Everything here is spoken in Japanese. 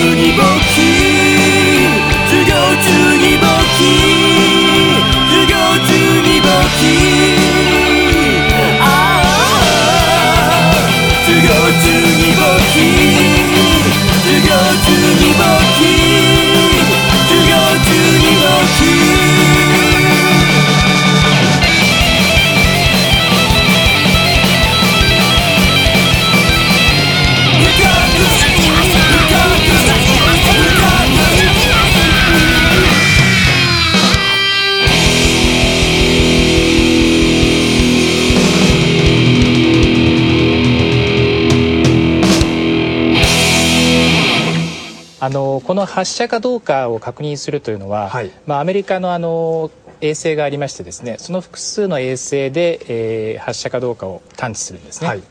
に簿記授業中に簿記授業中に簿記ああ授業中に簿記授業中に簿記あのこの発射かどうかを確認するというのは、はい、まあ、アメリカのあの衛星がありましてですねその複数の衛星で、えー、発射かどうかを探知するんですね、はい、